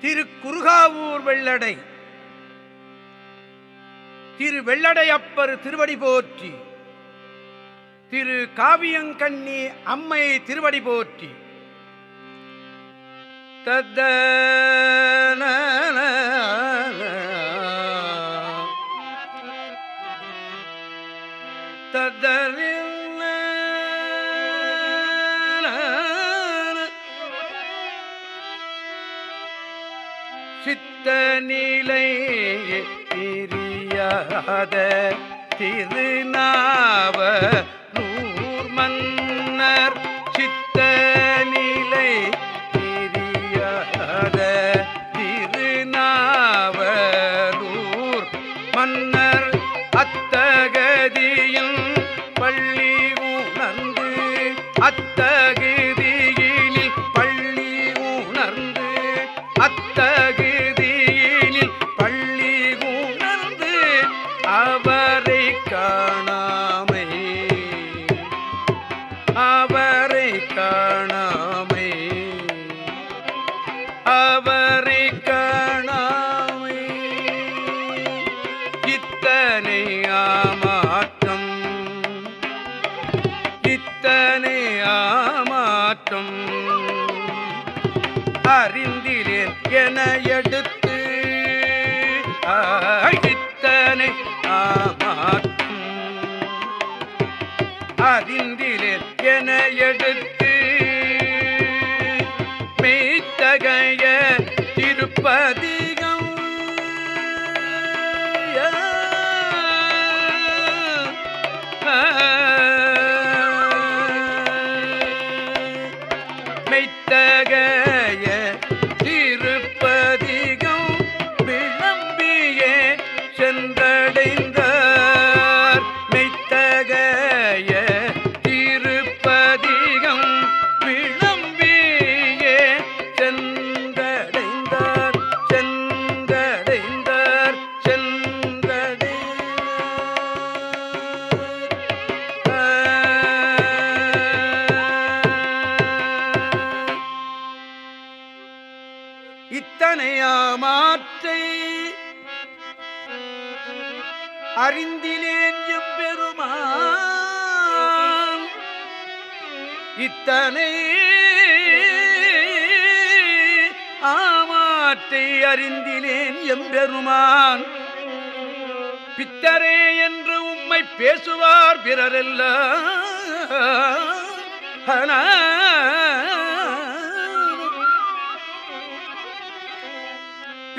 திரு குறுகாவூர் வெள்ளடை. திரு வெள்ளடையப்பர் திருவடி போற்றி. திரு காவியங்கண்ணி அம்மை திருவடி போற்றி. தத்த சித்த நிலை பிரியாத திருநாவ அவரை காணாமை. அவரை காணாமை. அவரை காணாமை. இத்தனை ஆமாற்றம். இத்தனை ஆமாற்றம். அறிந்திலேன் என மாற்றை அறிந்திலேன் எம்பெருமான். இத்தனை ஆமாற்றை அறிந்திலேன் எம்பெருமான். பித்தரே என்று உம்மை பேசுவார் பிறரெல்லாம்.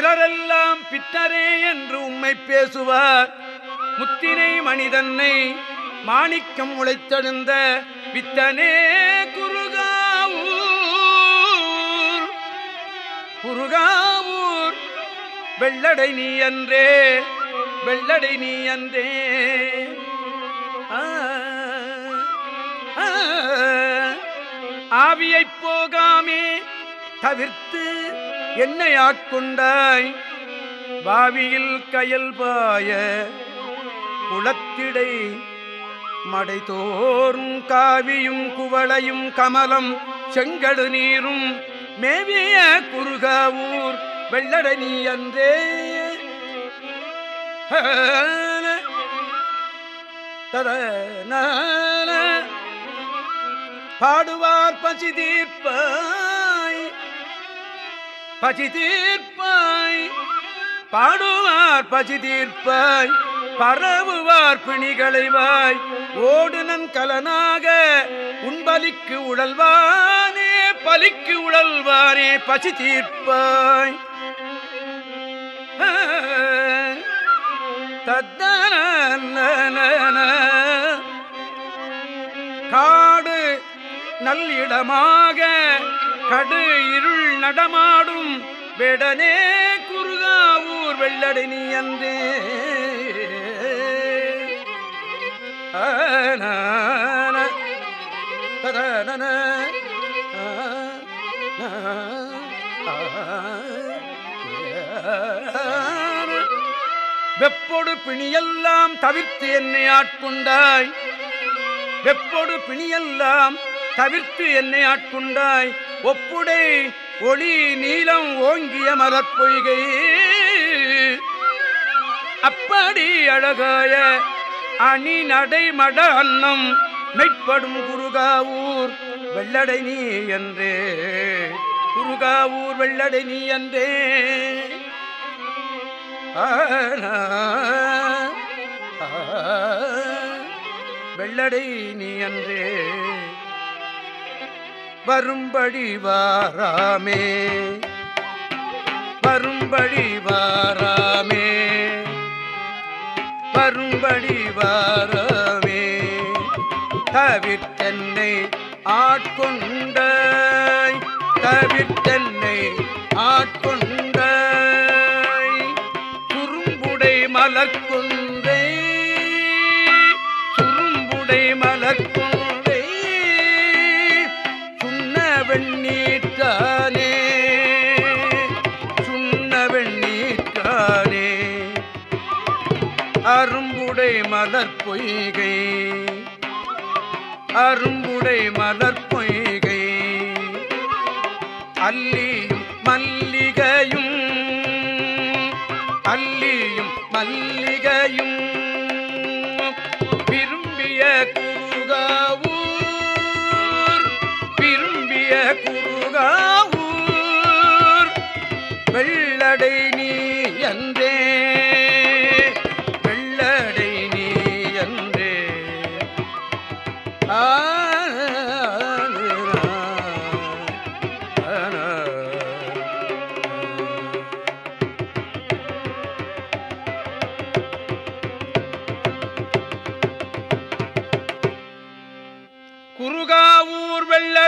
பிறரெல்லாம் பித்தரே என்று உண்மை பேசுவார். முத்தினை மனிதன்னை மாணிக்கம் உழைத்தெழுந்த வித்தனே குருகாவூர். குருகாவூர் வெள்ளடை நீ அன்றே வெள்ளடை நீ அன்றே. ஆவியைப் போகாமே தவிர்த்து என்னை ஆட்கொண்டாய் பாவியில் கயல் பாய குளத்திடை மடைதோறும் காவியும் குவளையும் கமலம் செங்கடு நீரும் மேவிய குறுகாவூர் வெள்ளடனி அன்றே. ததன பாடுவார் பசி தீர்ப்ப பசி தீர்ப்பாய். பாடுவார் பசி தீர்ப்பாய். பரவுவார் பிணிகளைவாய் ஓடுனன் கலனாக உன்பலிக்கு உழல்வானே பலிக்கு உழல்வானே பசி தீர்ப்பாய். தத்தன காடு நல்லிடமாக கடு இருள் நடமாடும் வெடனே குருகாவூர் வெள்ளடி நீ அன்றே ஆன, வெப்பொடு பிணியெல்லாம் தவிர்த்து என்னை ஆட்கொண்டாய் வெப்பொடு பிணியெல்லாம் தவிர்த்து என்னை ஆட்கொண்டாய் ஒப்புடை ஒளி நீளம் ஓங்கிய மலற்பொய்கை அப்படி அழகாய அணி நடை மட அன்னம் மெய்ப்படும் குருகாவூர் வெள்ளடை நீ என்றே. குருகாவூர் வெள்ளடை நீ என்றே. வெள்ளடை நீ என்றே. வரும்படி வாராமே. வரும்படி வாராமே. வரும்படி வாராமே. தவிர்த்தென்னை ஆட்கொண்டாய். தவிர்த்தென்னை ஆட்கொண்டாய். குறும்புடை மலர்கொன்றை மலர்பொய்கை அரும்புடை மலர்பொய்கை அல்லியும் மல்லிகையும் அல்லியும் மல்லிகையும்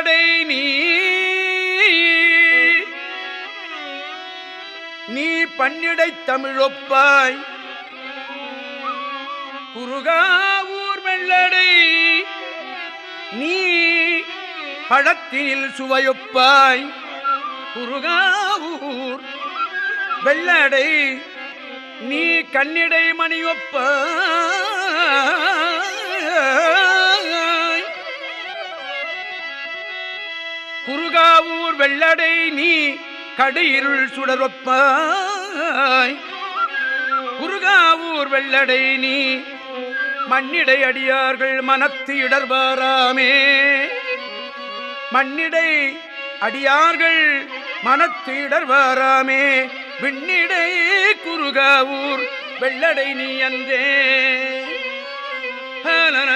குருகாவூர் நீ. நீ பன்னிடை தமிழொப்பாய் குருகாவூர் வெள்ளடை நீ பழத்தினில் சுவையொப்பாய். குருகாவூர் வெள்ளடை. நீ கண்ணிடை மணியொப்பாய் குறுகாவூர் வெள்ளடை நீ கடு இருள் சுடரொப்பாய். குறுகாவூர் வெள்ளடை நீ மண்ணிடை அடியார்கள் மனத்து இடர்வாராமே. மண்ணிடை அடியார்கள் மனத்து இடர்வாராமே. விண்ணிடை குறுகாவூர் வெள்ளடை நீ அந்தே ஹலர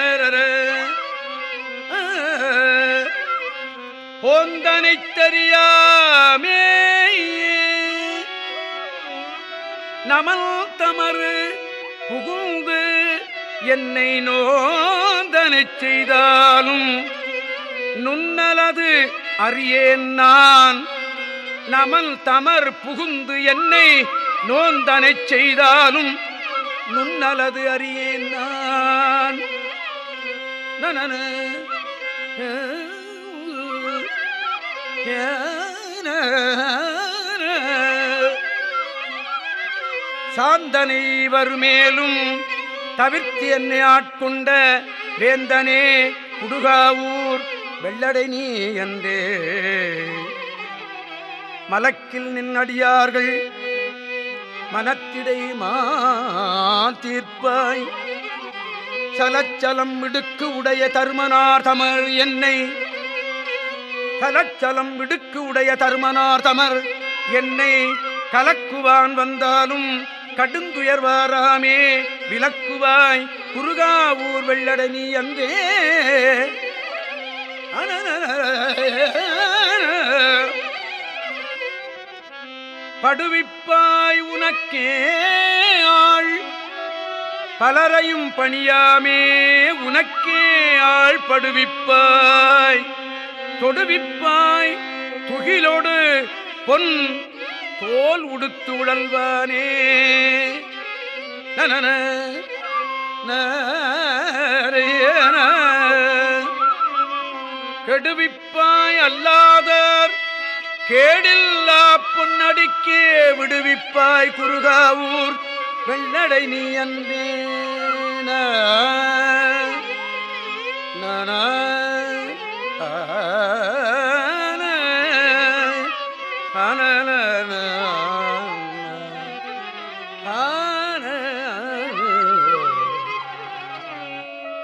போந்தனை தெரியாமே நமல் தமறு புகுந்து என்னை நோந்தனை செய்தாலும் நுண்ணலது அறியேன் நான். நமல் தமர் புகுந்து என்னை நோந்தனை செய்தாலும் நுண்ணலது அறியேன் நான். நன சாந்தனை வருமேலும் தவிர்த்து என்னை ஆட்கொண்ட வேந்தனே குடுகாவூர் வெள்ளடை நீ என்றே. மலக்கில் நின்னடியார்கள் மனத்திடை மாத்தீர்ப்பாய். சலச்சலம் விடுக்கு உடைய தருமனார் தமிழ் என்னை கலச்சலம் விடுக்கு உடைய தருமனார் தமர். என்னை கலக்குவான் வந்தாலும் கடுந்துயர்வாராமே. விளக்குவாய் குருகாவூர் வெள்ளடை நீ அன்றே. படுவிப்பாய் உனக்கே ஆள். பலரையும் பணியாமே உனக்கே ஆள் படுவிப்பாய். தொடுவிப்பாய். துகிலோடு பொன் தோல் உடுத்து உழல்வானே. நனன, கெடுவிப்பாய் அல்லாதார் கேடில்லா பொன்னடிக்கே விடுவிப்பாய் குருகாவூர். வெள்ளடை நீ அன்பே நானா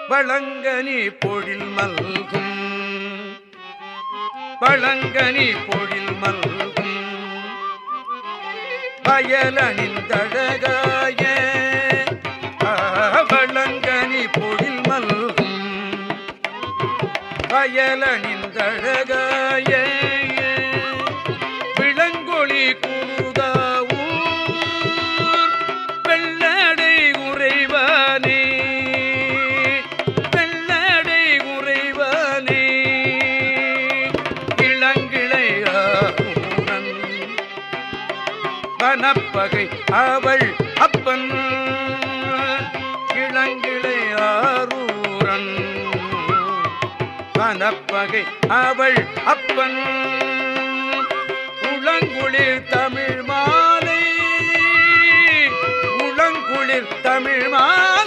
பழங்கனி பொழில் மல்கும். பழங்கனி பொழில் மல்கும். பயலணிந்தழகாய பழங்கனி பொழில் மல்கும். பயலணிந்தழகாய அவள் அப்பன். இளங்கிளையாரூரன் வனப்பகை அவள் அப்பன். உளங்குளிர் தமிழ் மாலை. உளங்குளிர் தமிழ் மாலை.